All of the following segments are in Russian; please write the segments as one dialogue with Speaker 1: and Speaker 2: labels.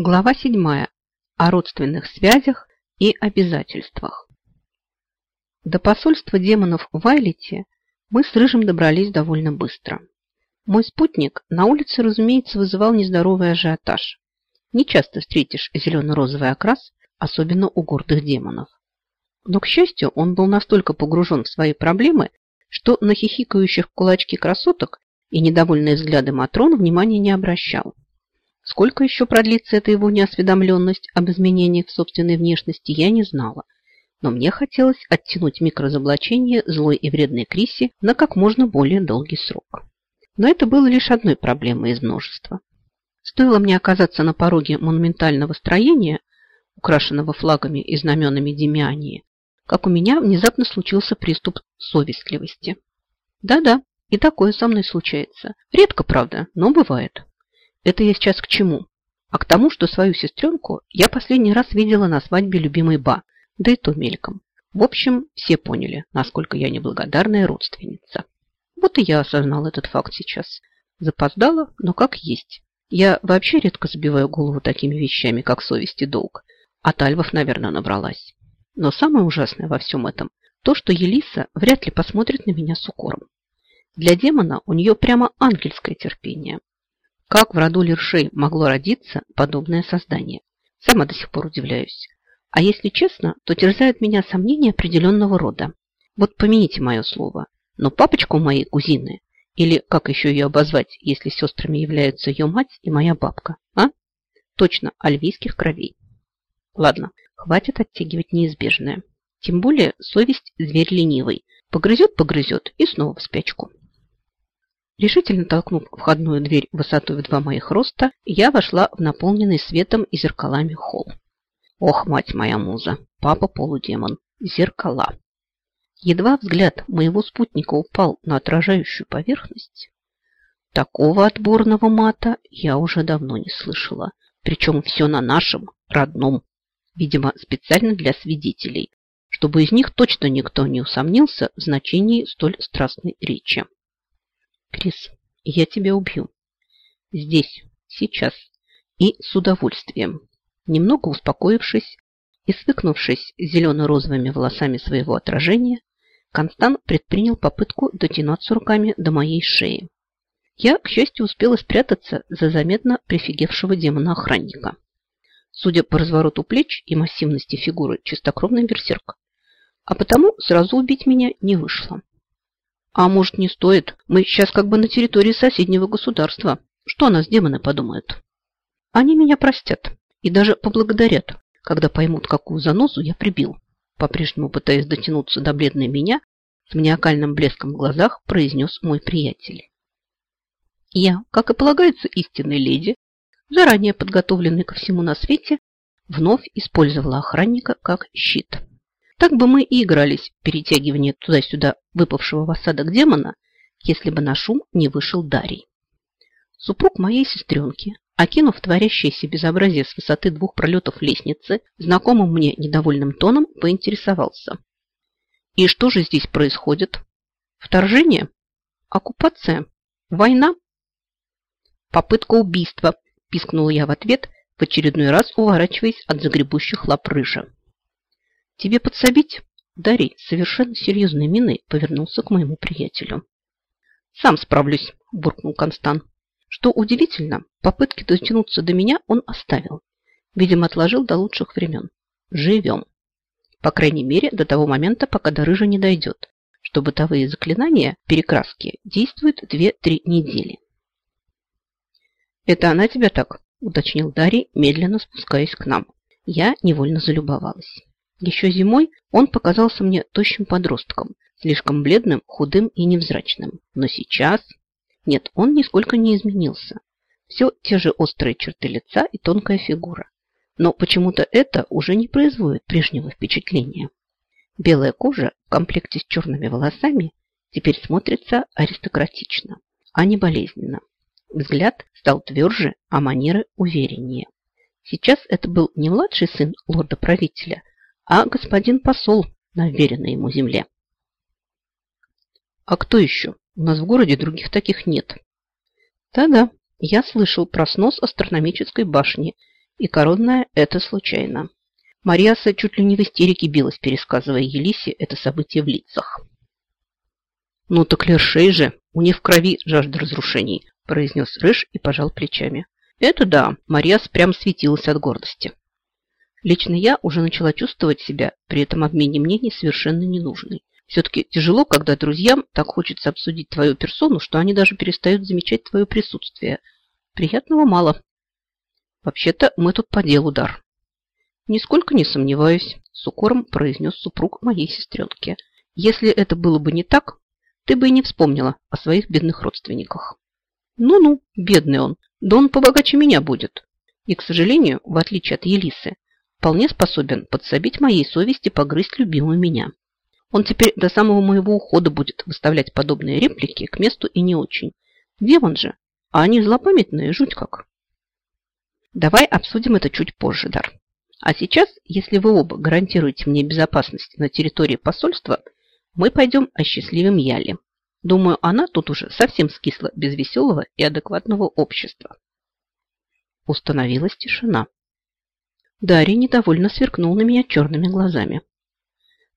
Speaker 1: Глава 7. О родственных связях и обязательствах. До посольства демонов в Вайлете мы с Рыжим добрались довольно быстро. Мой спутник на улице, разумеется, вызывал нездоровый ажиотаж. Не часто встретишь зелено-розовый окрас, особенно у гордых демонов. Но, к счастью, он был настолько погружен в свои проблемы, что на хихикающих кулачки красоток и недовольные взгляды Матрон внимания не обращал. Сколько еще продлится эта его неосведомленность об изменениях в собственной внешности, я не знала. Но мне хотелось оттянуть микрозаблачение злой и вредной Криси на как можно более долгий срок. Но это было лишь одной проблемой из множества. Стоило мне оказаться на пороге монументального строения, украшенного флагами и знаменами Демиании, как у меня внезапно случился приступ совестливости. Да-да, и такое со мной случается. Редко, правда, но бывает. Это я сейчас к чему? А к тому, что свою сестренку я последний раз видела на свадьбе любимой Ба, да и то мельком. В общем, все поняли, насколько я неблагодарная родственница. Вот и я осознал этот факт сейчас. Запоздала, но как есть. Я вообще редко забиваю голову такими вещами, как совесть и долг. А тальвов, наверное, набралась. Но самое ужасное во всем этом – то, что Елиса вряд ли посмотрит на меня с укором. Для демона у нее прямо ангельское терпение. Как в роду Лершей могло родиться подобное создание? Сама до сих пор удивляюсь. А если честно, то терзают меня сомнения определенного рода. Вот помяните мое слово. Но папочку моей кузины, или как еще ее обозвать, если сестрами являются ее мать и моя бабка, а? Точно, альвийских кровей. Ладно, хватит оттягивать неизбежное. Тем более совесть зверь ленивый. Погрызет-погрызет и снова в спячку. Решительно толкнув входную дверь высотой в два моих роста, я вошла в наполненный светом и зеркалами холл. Ох, мать моя муза, папа полудемон, зеркала. Едва взгляд моего спутника упал на отражающую поверхность, такого отборного мата я уже давно не слышала. Причем все на нашем, родном, видимо, специально для свидетелей, чтобы из них точно никто не усомнился в значении столь страстной речи. Крис, я тебя убью. Здесь, сейчас и с удовольствием. Немного успокоившись и свыкнувшись с зелено-розовыми волосами своего отражения, Констан предпринял попытку дотянуться руками до моей шеи. Я, к счастью, успела спрятаться за заметно прифигевшего демона-охранника. Судя по развороту плеч и массивности фигуры, чистокровный берсерк. А потому сразу убить меня не вышло. А может, не стоит? Мы сейчас как бы на территории соседнего государства. Что о нас демоны подумают? Они меня простят и даже поблагодарят, когда поймут, какую занозу я прибил. По-прежнему пытаясь дотянуться до бледной меня, с маниакальным блеском в глазах произнес мой приятель. Я, как и полагается истинной леди, заранее подготовленной ко всему на свете, вновь использовала охранника как щит. Так бы мы и игрались перетягивание туда-сюда выпавшего в осадок демона, если бы на шум не вышел Дарий. Супруг моей сестренки, окинув творящееся безобразие с высоты двух пролетов лестницы, знакомым мне недовольным тоном поинтересовался. И что же здесь происходит? Вторжение? Оккупация? Война? Попытка убийства, пискнула я в ответ, в очередной раз уворачиваясь от загребущих лап рыжа. Тебе подсобить? Дарий совершенно серьезной миной повернулся к моему приятелю. «Сам справлюсь», – буркнул Констан. Что удивительно, попытки дотянуться до меня он оставил. Видимо, отложил до лучших времен. Живем. По крайней мере, до того момента, пока до рыжа не дойдет, что бытовые заклинания перекраски действуют 2-3 недели. «Это она тебя так?» – уточнил Дарий, медленно спускаясь к нам. Я невольно залюбовалась. Еще зимой он показался мне тощим подростком, слишком бледным, худым и невзрачным. Но сейчас... Нет, он нисколько не изменился. Все те же острые черты лица и тонкая фигура. Но почему-то это уже не производит прежнего впечатления. Белая кожа в комплекте с черными волосами теперь смотрится аристократично, а не болезненно. Взгляд стал тверже, а манеры увереннее. Сейчас это был не младший сын лорда-правителя, а господин посол на веренной ему земле. А кто еще? У нас в городе других таких нет. Да-да, я слышал про снос астрономической башни И коронная – это случайно. Мариаса чуть ли не в истерике билась, пересказывая Елисе это событие в лицах. «Ну так лешей же, у них в крови жажда разрушений», – произнес Рыж и пожал плечами. «Это да, Мариас прям светилась от гордости». Лично я уже начала чувствовать себя при этом обмене мнений совершенно ненужной. Все-таки тяжело, когда друзьям так хочется обсудить твою персону, что они даже перестают замечать твое присутствие. Приятного мало. Вообще-то мы тут по делу, Дар. Нисколько не сомневаюсь, с укором произнес супруг моей сестренки. Если это было бы не так, ты бы и не вспомнила о своих бедных родственниках. Ну-ну, бедный он, да он побогаче меня будет. И, к сожалению, в отличие от Елисы, вполне способен подсобить моей совести погрызть любимую меня. Он теперь до самого моего ухода будет выставлять подобные реплики к месту и не очень. Демон же, а они злопамятные, жуть как. Давай обсудим это чуть позже, Дар. А сейчас, если вы оба гарантируете мне безопасность на территории посольства, мы пойдем осчастливим Яли. Думаю, она тут уже совсем скисла без веселого и адекватного общества. Установилась тишина. Дарья недовольно сверкнул на меня черными глазами.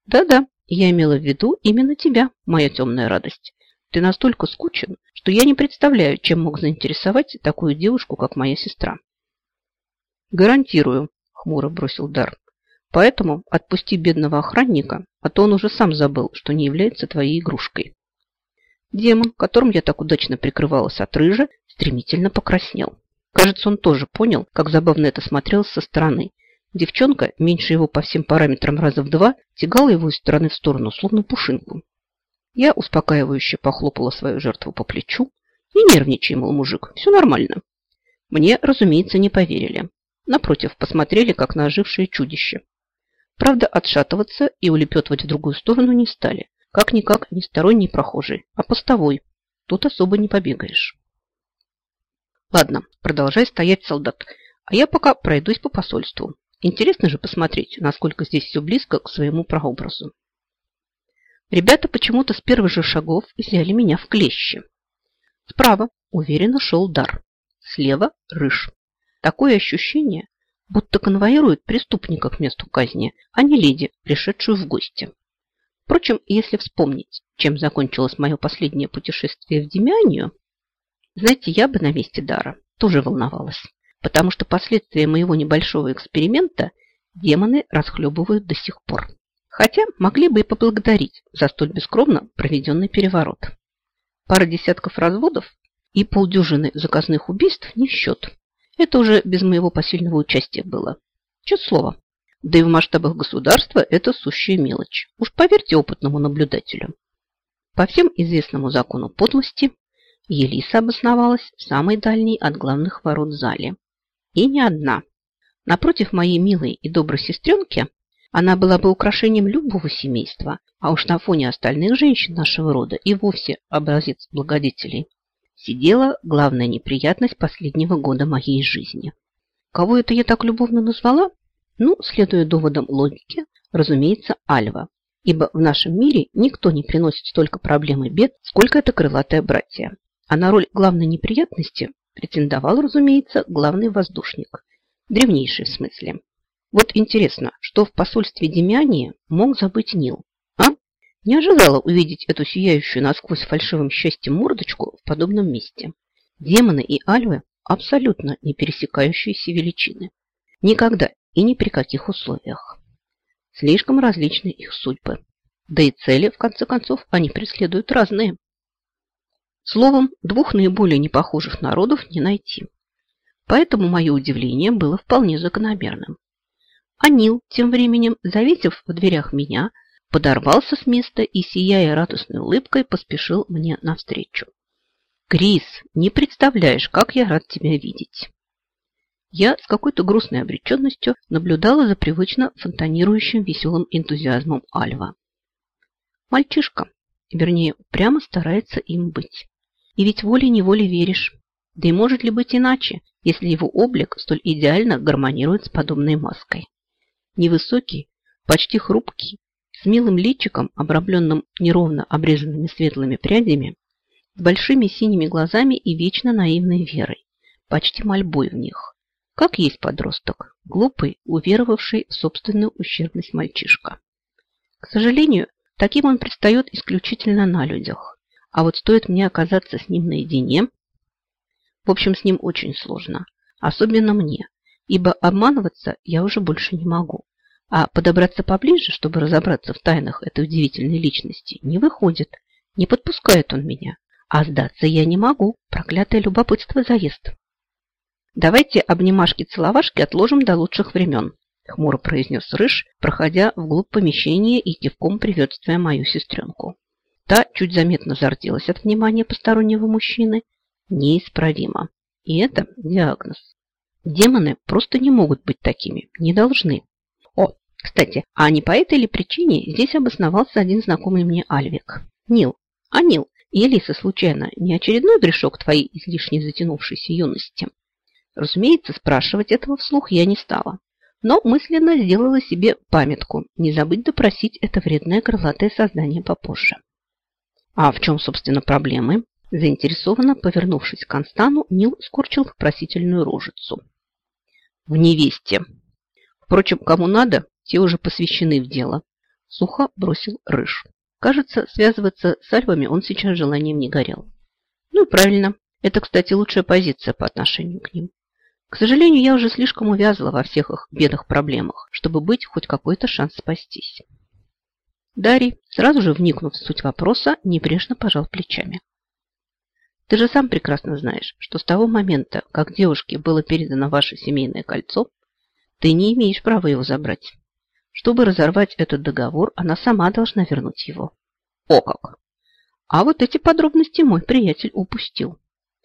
Speaker 1: «Да-да, я имела в виду именно тебя, моя темная радость. Ты настолько скучен, что я не представляю, чем мог заинтересовать такую девушку, как моя сестра». «Гарантирую», – хмуро бросил Дар. «Поэтому отпусти бедного охранника, а то он уже сам забыл, что не является твоей игрушкой». Демон, которым я так удачно прикрывалась от рыжа, стремительно покраснел. Кажется, он тоже понял, как забавно это смотрелось со стороны. Девчонка, меньше его по всем параметрам раза в два, тягала его из стороны в сторону, словно пушинку. Я успокаивающе похлопала свою жертву по плечу. Не нервничай, мол, мужик, все нормально. Мне, разумеется, не поверили. Напротив, посмотрели, как на ожившее чудище. Правда, отшатываться и улепетывать в другую сторону не стали. Как-никак не сторонний прохожий, а постовой. Тут особо не побегаешь. Ладно, продолжай стоять, солдат. А я пока пройдусь по посольству. Интересно же посмотреть, насколько здесь все близко к своему прообразу. Ребята почему-то с первых же шагов взяли меня в клещи. Справа уверенно шел дар. Слева – рыж. Такое ощущение, будто конвоируют преступника к месту казни, а не леди, пришедшую в гости. Впрочем, если вспомнить, чем закончилось мое последнее путешествие в Демианию, знаете, я бы на месте Дара тоже волновалась, потому что последствия моего небольшого эксперимента демоны расхлебывают до сих пор. Хотя могли бы и поблагодарить за столь бескровно проведенный переворот. Пара десятков разводов и полдюжины заказных убийств не в счет. Это уже без моего посильного участия было. Чуть слово. Да и в масштабах государства это сущая мелочь. Уж поверьте опытному наблюдателю. По всем известному закону подлости Елиса обосновалась в самой дальней от главных ворот зале. И не одна. Напротив моей милой и доброй сестренки она была бы украшением любого семейства, а уж на фоне остальных женщин нашего рода и вовсе образец благодетелей. Сидела главная неприятность последнего года моей жизни. Кого это я так любовно назвала? Ну, следуя доводам логики, разумеется, Альва. Ибо в нашем мире никто не приносит столько проблем и бед, сколько это крылатое братья. А на роль главной неприятности претендовал, разумеется, главный воздушник. Древнейший в смысле. Вот интересно, что в посольстве Демиании мог забыть Нил? А? Не ожидала увидеть эту сияющую насквозь фальшивым счастьем мордочку в подобном месте. Демоны и альвы абсолютно не пересекающиеся величины. Никогда и ни при каких условиях. Слишком различны их судьбы. Да и цели, в конце концов, они преследуют разные. Словом, двух наиболее непохожих народов не найти. Поэтому мое удивление было вполне закономерным. А Нил, тем временем, зависев в дверях меня, подорвался с места и, сияя радостной улыбкой, поспешил мне навстречу. «Крис, не представляешь, как я рад тебя видеть!» Я с какой-то грустной обреченностью наблюдала за привычно фонтанирующим веселым энтузиазмом Альва. Мальчишка, вернее, прямо старается им быть. И ведь волей-неволей веришь. Да и может ли быть иначе, если его облик столь идеально гармонирует с подобной маской? Невысокий, почти хрупкий, с милым личиком, обрамленным неровно обрезанными светлыми прядями, с большими синими глазами и вечно наивной верой, почти мольбой в них. как есть подросток, глупый, уверовавший в собственную ущербность мальчишка. К сожалению, таким он предстает исключительно на людях. А вот стоит мне оказаться с ним наедине, в общем, с ним очень сложно, особенно мне, ибо обманываться я уже больше не могу. А подобраться поближе, чтобы разобраться в тайнах этой удивительной личности, не выходит. Не подпускает он меня. А сдаться я не могу. Проклятое любопытство заест. «Давайте обнимашки-целовашки отложим до лучших времен», хмуро произнес Рыж, проходя вглубь помещения и кивком приветствуя мою сестренку. Та чуть заметно зарделась от внимания постороннего мужчины. Неисправимо. И это диагноз. Демоны просто не могут быть такими, не должны. О, кстати, а не по этой ли причине здесь обосновался один знакомый мне Альвик? Нил. А Нил, Элиса случайно не очередной грешок твоей излишне затянувшейся юности? Разумеется, спрашивать этого вслух я не стала, но мысленно сделала себе памятку не забыть допросить это вредное крылатое создание попозже. А в чем, собственно, проблемы? Заинтересованно повернувшись к Констану, Нил скорчил вопросительную рожицу. В невесте. Впрочем, кому надо, те уже посвящены в дело. Сухо бросил Рыж. Кажется, связываться с альвами он сейчас желанием не горел. Ну и правильно. Это, кстати, лучшая позиция по отношению к ним. К сожалению, я уже слишком увязла во всех их бедах-проблемах, чтобы быть хоть какой-то шанс спастись. Дарий, сразу же вникнув в суть вопроса, небрежно пожал плечами. Ты же сам прекрасно знаешь, что с того момента, как девушке было передано ваше семейное кольцо, ты не имеешь права его забрать. Чтобы разорвать этот договор, она сама должна вернуть его. О как! А вот эти подробности мой приятель упустил.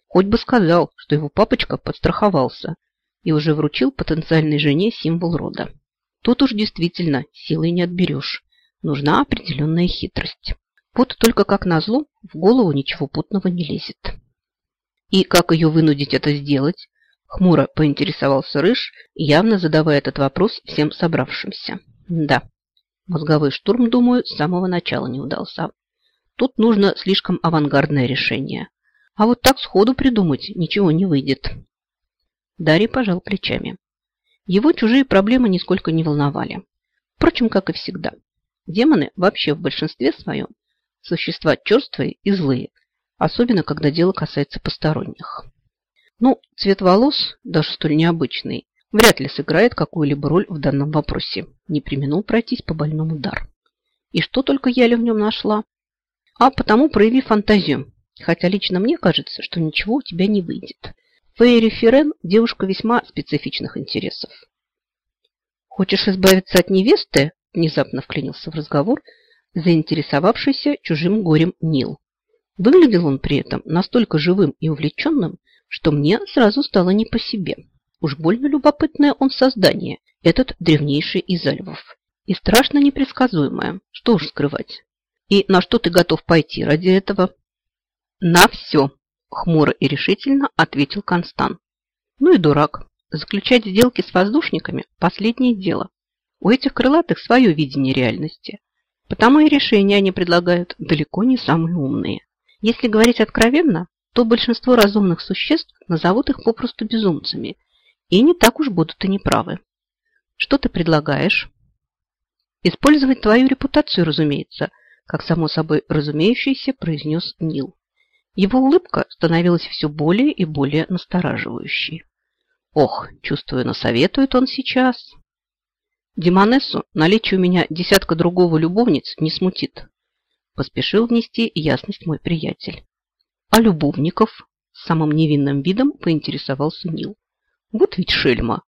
Speaker 1: Хоть бы сказал, что его папочка подстраховался и уже вручил потенциальной жене символ рода. Тут уж действительно силой не отберешь. Нужна определенная хитрость. Вот только как назло, в голову ничего путного не лезет. И как ее вынудить это сделать? Хмуро поинтересовался Рыж, явно задавая этот вопрос всем собравшимся. Да, мозговой штурм, думаю, с самого начала не удался. Тут нужно слишком авангардное решение. А вот так сходу придумать ничего не выйдет. Дарий пожал плечами. Его чужие проблемы нисколько не волновали. Впрочем, как и всегда. Демоны вообще в большинстве своем Существа черствые и злые, особенно когда дело касается посторонних. Ну, цвет волос, даже столь необычный, вряд ли сыграет какую-либо роль в данном вопросе. Не применул пройтись по больному дар. И что только я ли в нем нашла? А потому прояви фантазию, хотя лично мне кажется, что ничего у тебя не выйдет. Фейри Ферен – девушка весьма специфичных интересов. «Хочешь избавиться от невесты?» – внезапно вклинился в разговор – заинтересовавшийся чужим горем Нил. Выглядел он при этом настолько живым и увлеченным, что мне сразу стало не по себе. Уж больно любопытное он создание, этот древнейший из альвов. И страшно непредсказуемое, что уж скрывать. И на что ты готов пойти ради этого? На все, хмуро и решительно ответил Констан. Ну и дурак. Заключать сделки с воздушниками – последнее дело. У этих крылатых свое видение реальности. Потому и решения они предлагают далеко не самые умные. Если говорить откровенно, то большинство разумных существ назовут их попросту безумцами. И не так уж будут и неправы. Что ты предлагаешь? Использовать твою репутацию, разумеется, как само собой разумеющийся произнес Нил. Его улыбка становилась все более и более настораживающей. Ох, чувствую, насоветует он сейчас. Демонессу наличие у меня десятка другого любовниц не смутит. Поспешил внести ясность мой приятель. А любовников самым невинным видом поинтересовался Нил. Вот ведь шельма.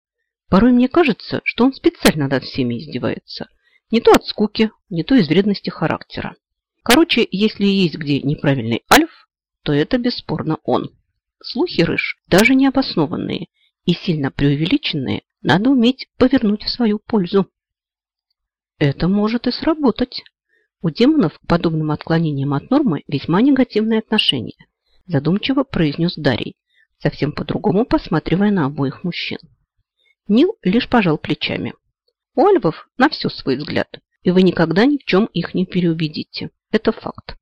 Speaker 1: Порой мне кажется, что он специально над всеми издевается. Не то от скуки, не то из вредности характера. Короче, если есть где неправильный альф, то это бесспорно он. Слухи рыж, даже необоснованные и сильно преувеличенные, надо уметь повернуть в свою пользу. Это может и сработать. У демонов к подобным отклонениям от нормы весьма негативное отношение, задумчиво произнес Дарий, совсем по-другому посматривая на обоих мужчин. Нил лишь пожал плечами. У альвов на все свой взгляд, и вы никогда ни в чем их не переубедите. Это факт.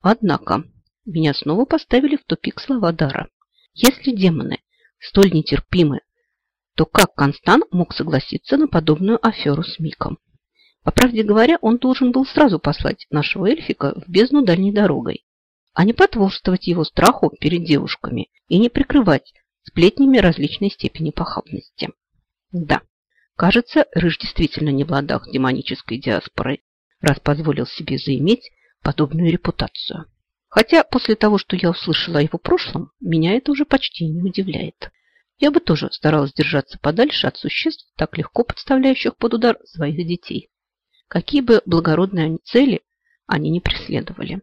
Speaker 1: Однако, меня снова поставили в тупик слова Дара. Если демоны столь нетерпимы то как Констан мог согласиться на подобную аферу с Миком? По правде говоря, он должен был сразу послать нашего эльфика в бездну дальней дорогой, а не потворствовать его страху перед девушками и не прикрывать сплетнями различной степени похабности. Да, кажется, Рыж действительно не в ладах демонической диаспоры, раз позволил себе заиметь подобную репутацию. Хотя после того, что я услышала о его прошлом, меня это уже почти не удивляет. Я бы тоже старалась держаться подальше от существ, так легко подставляющих под удар своих детей. Какие бы благородные они цели они не преследовали.